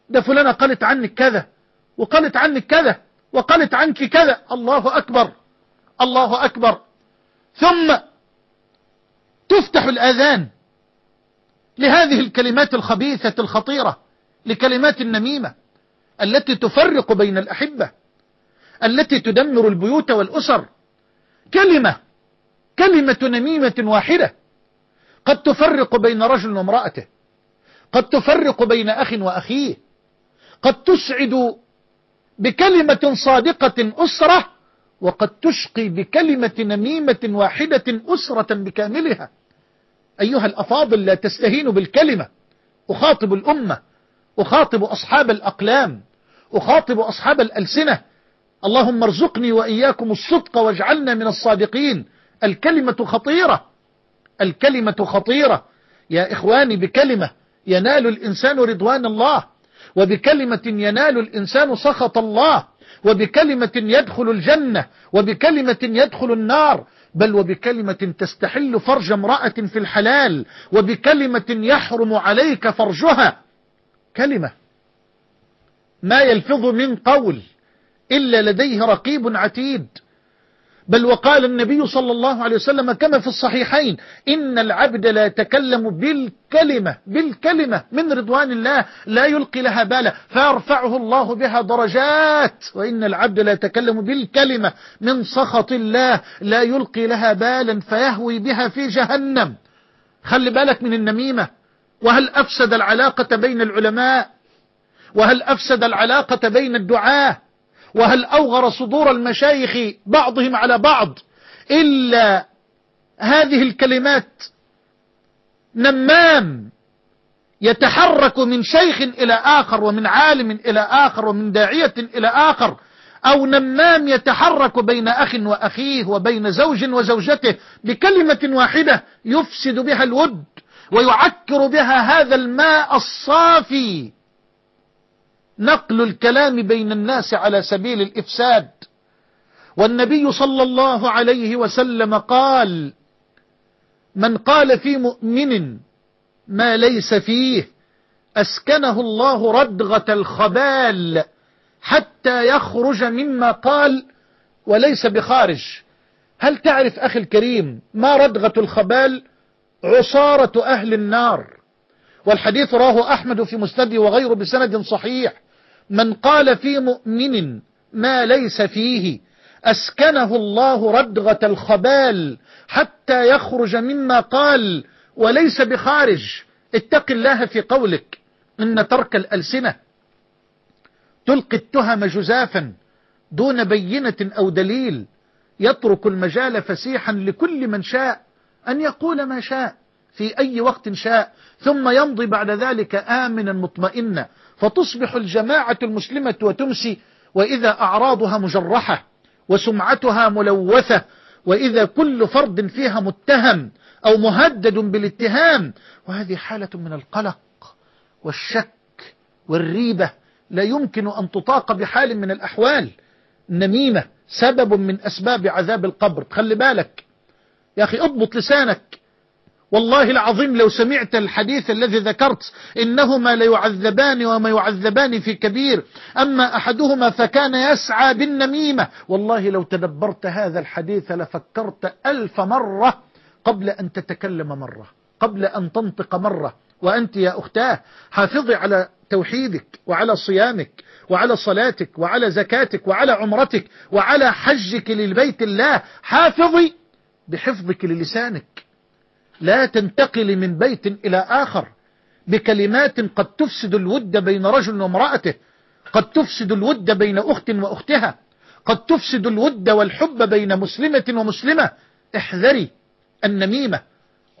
ده فلانة قالت عنك كذا وقالت عنك كذا وقالت عنك كذا. الله أكبر الله أكبر. ثم تفتح الآذان لهذه الكلمات الخبيثة الخطيرة لكلمات النميمة التي تفرق بين الأحبة. التي تدمر البيوت والأسر. كلمة كلمة نميمة واحدة. قد تفرق بين رجل وامرأته. قد تفرق بين أخ وأخيه. قد تسعد بكلمة صادقة أسرة وقد تشقي بكلمة نميمة واحدة أسرة بكاملها. أيها الأفاضل لا تستهينوا بالكلمة. أخاطب الأمة. أخاطب أصحاب الأقلام. أخاطب أصحاب الألسنة. اللهم ارزقني وإياكم الصدق واجعلنا من الصادقين. الكلمة خطيرة. الكلمة خطيرة. يا إخواني بكلمة ينال الإنسان رضوان الله وبكلمة ينال الإنسان سخط الله وبكلمة يدخل الجنة وبكلمة يدخل النار. بل وبكلمة تستحل فرج امرأة في الحلال وبكلمة يحرم عليك فرجها. كلمة ما يلفظ من قول. إلا لديه رقيب عتيد. بل وقال النبي صلى الله عليه وسلم كما في الصحيحين إن العبد لا يتكلم بالكلمة بالكلمة من رضوان الله لا يلقي لها بالا فيرفعه الله بها درجات. وإن العبد لا يتكلم بالكلمة من سخط الله لا يلقي لها بالا فيهوي بها في جهنم. خلي بالك من النميمة. وهل أفسد العلاقة بين العلماء؟ وهل أفسد العلاقة بين الدعاه وهل أوغر صدور المشايخ بعضهم على بعض إلا هذه الكلمات؟ نمام يتحرك من شيخ إلى آخر ومن عالم إلى آخر ومن داعية إلى آخر أو نمام يتحرك بين أخ وأخيه وبين زوج وزوجته بكلمة واحدة يفسد بها الود ويعكر بها هذا الماء الصافي نقل الكلام بين الناس على سبيل الإفساد. والنبي صلى الله عليه وسلم قال من قال في مؤمن ما ليس فيه أسكنه الله ردغة الخبال حتى يخرج مما قال وليس بخارج. هل تعرف أخي الكريم ما ردغة الخبال؟ عصارة أهل النار. والحديث راه أحمد في مسنده وغيره بسند صحيح. من قال في مؤمن ما ليس فيه أسكنه الله ردغة الخبال حتى يخرج مما قال وليس بخارج. اتق الله في قولك إن ترك الألسنة. تلقي التهم جزافا دون بينة أو دليل. يترك المجال فسيحا لكل من شاء أن يقول ما شاء في أي وقت شاء ثم يمضي بعد ذلك آمنا مطمئنا. فتصبح الجماعة المسلمة وتمسي وإذا أعراضها مجرحة وسمعتها ملوثة وإذا كل فرد فيها متهم أو مهدد بالاتهام وهذه حالة من القلق والشك والريبة. لا يمكن أن تطاق بحال من الأحوال. النميمة سبب من أسباب عذاب القبر. خلي بالك. يا أخي اضبط لسانك. والله العظيم لو سمعت الحديث الذي ذكرت إنهما ليعذبان وما يعذبان في كبير. أما أحدهما فكان يسعى بالنميمة. والله لو تدبرت هذا الحديث لفكرت ألف مرة قبل أن تتكلم مرة قبل أن تنطق مرة. وأنت يا أختاه حافظي على توحيدك وعلى صيامك وعلى صلاتك وعلى زكاتك وعلى عمرتك وعلى حجك للبيت الله. حافظي بحفظك للسانك. لا تنتقل من بيت إلى آخر بكلمات قد تفسد الود بين رجل وامرأته قد تفسد الود بين أخت وأختها قد تفسد الود والحب بين مسلمة ومسلمة. احذري النميمة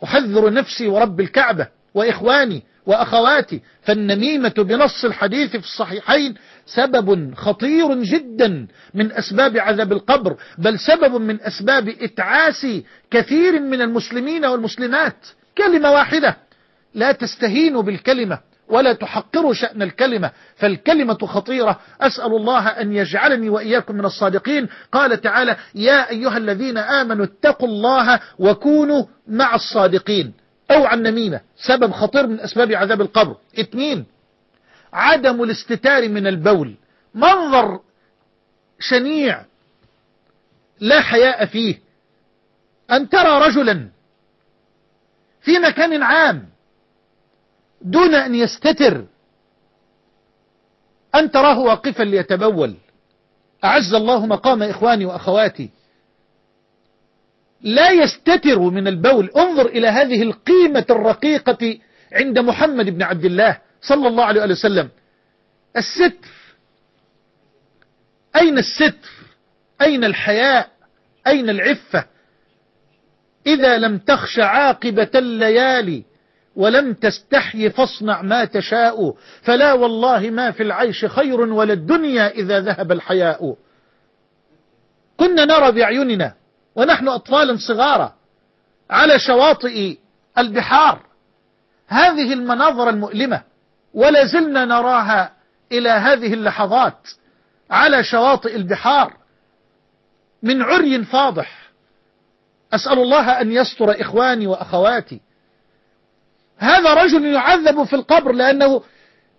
أحذر نفسي ورب الكعبة وإخواني وأخواتي فالنميمة بنص الحديث في الصحيحين سبب خطير جدا من أسباب عذاب القبر بل سبب من أسباب إتعاس كثير من المسلمين والمسلمات. كلمة واحدة لا تستهينوا بالكلمة ولا تحقروا شأن الكلمة فالكلمة خطيرة. أسأل الله أن يجعلني وإياكم من الصادقين. قال تعالى يا أيها الذين آمنوا اتقوا الله وكونوا مع الصادقين. أو عن نميمة سبب خطير من أسباب عذاب القبر. اثنين عدم الاستتار من البول. منظر شنيع لا حياء فيه. أن ترى رجلا في مكان عام دون أن يستتر. أن تراه واقفا ليتبول. أعز الله مقام إخواني وأخواتي. لا يستتر من البول. انظر إلى هذه القيمة الرقيقة عند محمد بن عبد الله صلى الله عليه وسلم. الستر. أين الستر؟ أين الحياء؟ أين العفة؟ إذا لم تخش عاقبة الليالي ولم تستحي فاصنع ما تشاء فلا والله ما في العيش خير ولا الدنيا إذا ذهب الحياء. كنا نرى بأعيننا ونحن أطفالا صغارا على شواطئ البحار. هذه المناظر المؤلمة ولا زلنا نراها إلى هذه اللحظات على شواطئ البحار من عري فاضح. أسأل الله أن يستر إخواني وأخواتي. هذا رجل يعذب في القبر لأنه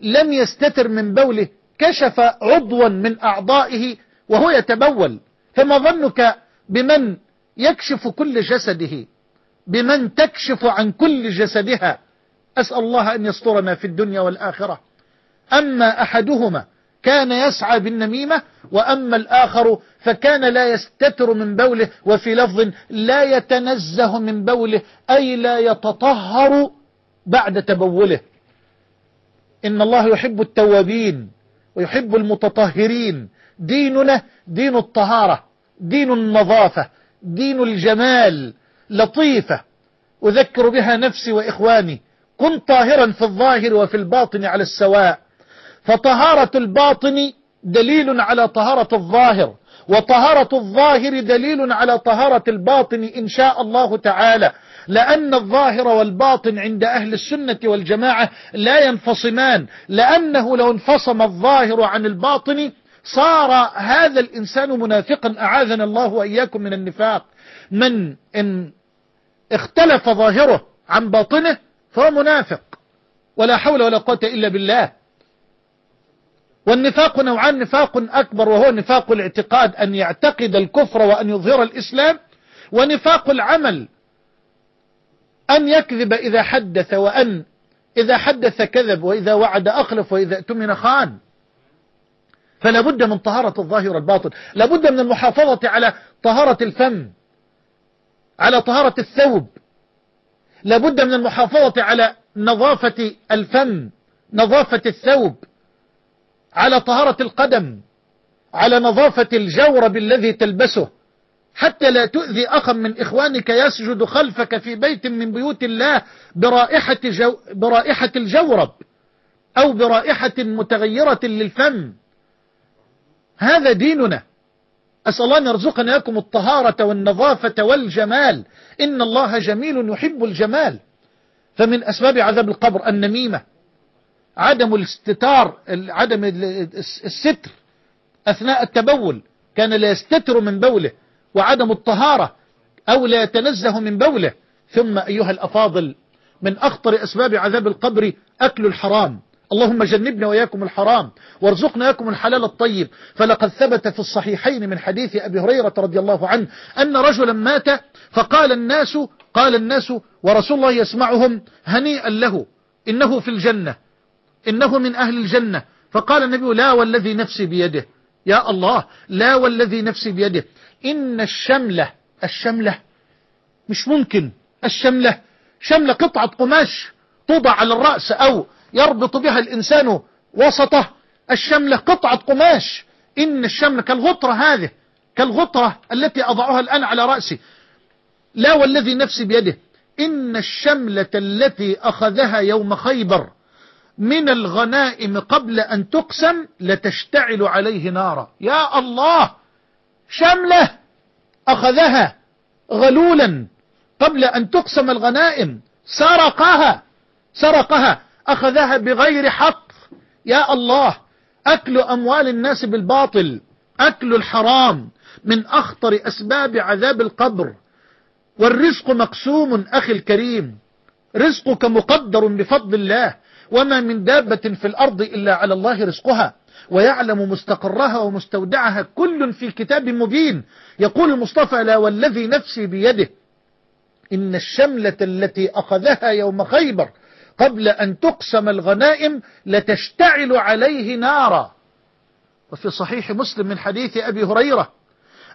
لم يستتر من بوله كشف عضوا من أعضائه وهو يتبول. فما ظنك بمن يكشف كل جسده بمن تكشف عن كل جسدها. أسأل الله أن يسترنا في الدنيا والآخرة. أما أحدهما كان يسعى بالنميمة وأما الآخر فكان لا يستتر من بوله وفي لفظ لا يتنزه من بوله أي لا يتطهر بعد تبوله. إن الله يحب التوابين ويحب المتطهرين. ديننا دين الطهارة دين النظافة. دين الجمال لطيفة. أذكر بها نفسي وإخواني كن طاهرا في الظاهر وفي الباطن على السواء. فطهارة الباطن دليل على طهارة الظاهر وطهارة الظاهر دليل على طهارة الباطن إن شاء الله تعالى. لأن الظاهر والباطن عند أهل السنة والجماعة لا ينفصمان لأنه لو انفصم الظاهر عن الباطن صار هذا الإنسان منافقا. أعاذنا الله وإياكم من النفاق. من إن اختلف ظاهره عن باطنه فهو منافق. ولا حول ولا قوة إلا بالله. والنفاق نوعان. نفاق أكبر وهو نفاق الاعتقاد أن يعتقد الكفر وأن يظهر الإسلام. ونفاق العمل أن يكذب إذا حدث وأن إذا حدث كذب وإذا وعد أخلف وإذا اؤتمن خان. فلا بد من طهارة الظاهر والباطن. لا بد من المحافظة على طهارة الفم على طهارة الثوب. لا بد من المحافظة على نظافة الفم نظافة الثوب على طهارة القدم على نظافة الجورب الذي تلبسه. حتى لا تؤذي أخا من إخوانك يسجد خلفك في بيت من بيوت الله برائحة, جو برائحة الجورب أو برائحة متغيرة للفم. هذا ديننا. أسأل الله أن يرزقنا لكم الطهارة والنظافة والجمال. إن الله جميل يحب الجمال. فمن أسباب عذاب القبر النميمة. عدم الاستتار عدم الستر. أثناء التبول. كان لا يستتر من بوله. وعدم الطهارة. أو لا يتنزه من بوله. ثم أيها الأفاضل من أخطر أسباب عذاب القبر أكل الحرام. اللهم جنبنا وإياكم الحرام وارزقنا إياكم الحلال الطيب. فلقد ثبت في الصحيحين من حديث أبي هريرة رضي الله عنه أن رجلا مات فقال الناس قال الناس ورسول الله يسمعهم هنيئا له إنه في الجنة إنه من أهل الجنة. فقال النبي لا والذي نفسي بيده. يا الله لا والذي نفسي بيده. إن الشملة الشملة مش ممكن الشملة شملة قطعة قماش توضع على الرأس أو يربط بها الإنسان وسطه. الشملة قطعة قماش. إن الشملة كالغطرة هذه كالغطرة التي أضعها الآن على رأسي. لا والذي نفسي بيده. إن الشملة التي أخذها يوم خيبر من الغنائم قبل أن تقسم لتشتعل عليه نارا. يا الله! شملة أخذها غلولا قبل أن تقسم الغنائم. سرقها. سرقها. أخذها بغير حق. يا الله أكل أموال الناس بالباطل أكل الحرام من أخطر أسباب عذاب القبر. والرزق مقسوم أخي الكريم. رزقك مقدر بفضل الله وما من دابة في الأرض إلا على الله رزقها. ويعلم مستقرها ومستودعها كل في كتاب مبين. يقول المصطفى لا والذي نفسي بيده إن الشملة التي أخذها يوم خيبر قبل أن تقسم الغنائم لتشتعل عليه نارا. وفي صحيح مسلم من حديث أبي هريرة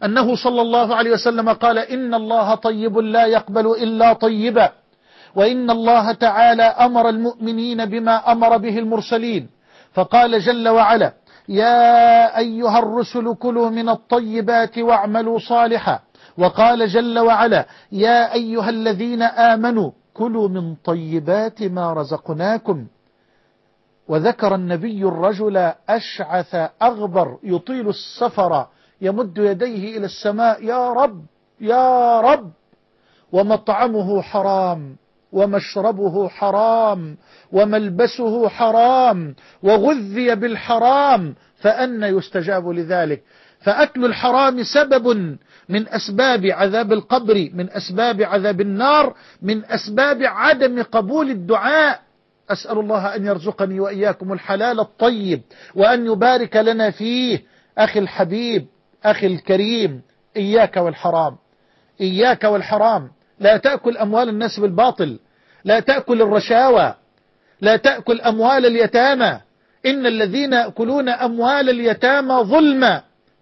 أنه صلى الله عليه وسلم قال إن الله طيب لا يقبل إلا طيبا وإن الله تعالى أمر المؤمنين بما أمر به المرسلين. فقال جل وعلا يا أيها الرسل كلوا من الطيبات واعملوا صالحا. وقال جل وعلا يا أيها الذين آمنوا كلوا من طيبات ما رزقناكم. وذكر النبي الرجل أشعث أغبر يطيل السفر يمد يديه إلى السماء يا رب يا رب. ومطعمه حرام ومشربه حرام وملبسه حرام وغذي بالحرام فأن يستجاب لذلك. فأكل الحرام سبب من أسباب عذاب القبر من أسباب عذاب النار من أسباب عدم قبول الدعاء. أسأل الله أن يرزقني وإياكم الحلال الطيب وأن يبارك لنا فيه. أخي الحبيب أخي الكريم إياك والحرام إياك والحرام. لا تأكل أموال الناس بالباطل لا تأكل الرشاوى لا تأكل أموال اليتامى. إن الذين يأكلون أموال اليتامى ظلما.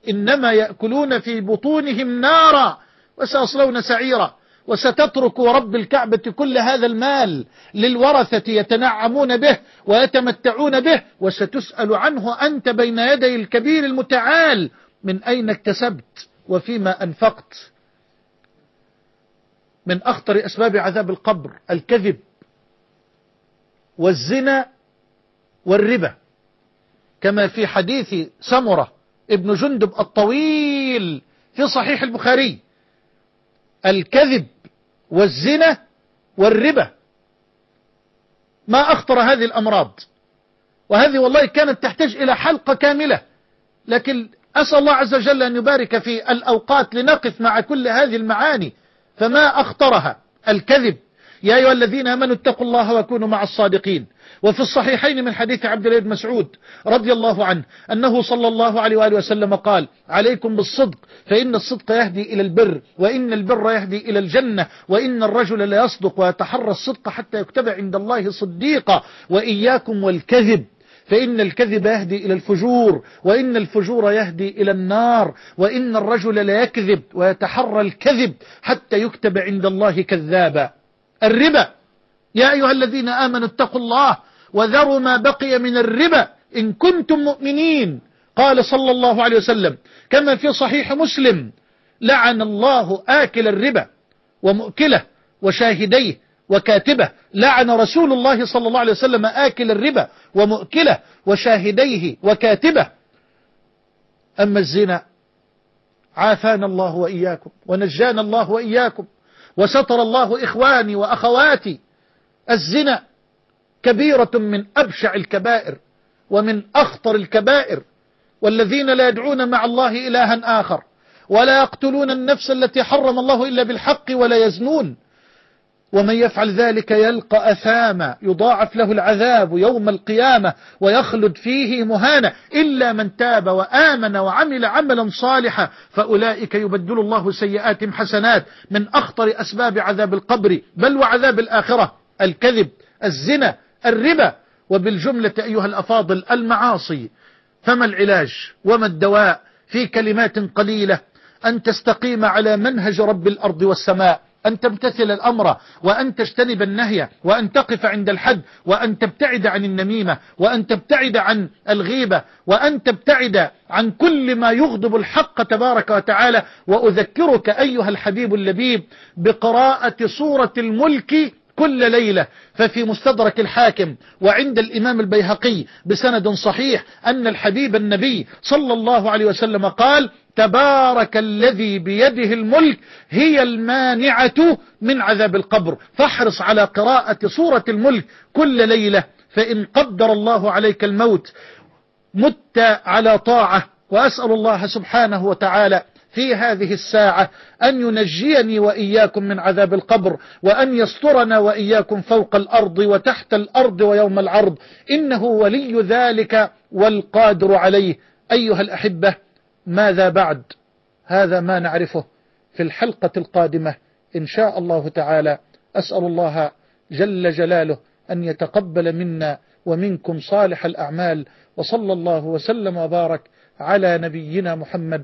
إنما يأكلون في بطونهم نارا وسيصلون سعيرا وستترك رب الكعبة كل هذا المال للورثة يتنعمون به ويتمتعون به وستسأل عنه أنت بين يدي الكبير المتعال من أين اكتسبت وفيما أنفقت من أخطر أسباب عذاب القبر الكذب والزنا والربا كما في حديث سمرة ابن جندب الطويل في صحيح البخاري. الكذب والزنا والربا. ما أخطر هذه الأمراض. وهذه والله كانت تحتاج إلى حلقة كاملة. لكن أسأل الله عز وجل أن يبارك في الأوقات لنقف مع كل هذه المعاني. فما أخطرها؟ الكذب. يا أيها الذين آمنوا اتقوا الله وكونوا مع الصادقين. وفي الصحيحين من حديث عبد الله بن مسعود رضي الله عنه أنه صلى الله عليه وآله وسلم قال عليكم بالصدق فإن الصدق يهدي إلى البر وإن البر يهدي إلى الجنة وإن الرجل لا يصدق ويتحرى الصدق حتى يكتب عند الله صديقا وإياكم والكذب فإن الكذب يهدي إلى الفجور وإن الفجور يهدي إلى النار وإن الرجل لا يكذب ويتحرى الكذب حتى يكتب عند الله كذابا. الربا. يا أيها الذين آمنوا اتقوا الله وذروا ما بقي من الربا إن كنتم مؤمنين. قال صلى الله عليه وسلم كما في صحيح مسلم لعن الله آكل الربا ومؤكله وشاهديه وكاتبه. لعن رسول الله صلى الله عليه وسلم آكل الربا ومؤكله وشاهديه وكاتبه. أما الزنا عافانا الله وإياكم ونجانا الله وإياكم. وستر الله إخواني وأخواتي. الزنا كبيرة من أبشع الكبائر ومن أخطر الكبائر. والذين لا يدعون مع الله إلها آخر. ولا يقتلون النفس التي حرم الله إلا بالحق ولا يزنون. ومن يفعل ذلك يلقى أثاما يضاعف له العذاب يوم القيامة ويخلد فيه مهانا إلا من تاب وآمن وعمل عملا صالحا فأولئك يبدل الله سيئاتهم حسنات من أخطر أسباب عذاب القبر بل وعذاب الآخرة الكذب الزنا الربا. وبالجملة أيها الأفاضل المعاصي. فما العلاج؟ وما الدواء؟ في كلمات قليلة أن تستقيم على منهج رب الأرض والسماء. أن تمتثل الأمر وأن تجتنب النهي وأن تقف عند الحد وأن تبتعد عن النميمة وأن تبتعد عن الغيبة وأن تبتعد عن كل ما يغضب الحق تبارك وتعالى. وأذكرك أيها الحبيب اللبيب بقراءة سورة الملك كل ليلة ففي مستدرك الحاكم وعند الإمام البيهقي بسند صحيح أن الحبيب النبي صلى الله عليه وسلم قال تبارك الذي بيده الملك هي المانعة من عذاب القبر. فاحرص على قراءة سورة الملك كل ليلة فإن قدر الله عليك الموت مت على طاعة وأسأل الله سبحانه وتعالى في هذه الساعة أن ينجيني وإياكم من عذاب القبر وأن يسترنا وإياكم فوق الأرض وتحت الأرض ويوم العرض. إنه ولي ذلك والقادر عليه. أيها الأحبة ماذا بعد؟ هذا ما نعرفه في الحلقة القادمة إن شاء الله تعالى. أسأل الله جل جلاله أن يتقبل منا ومنكم صالح الأعمال وصلى الله وسلم وبارك على نبينا محمد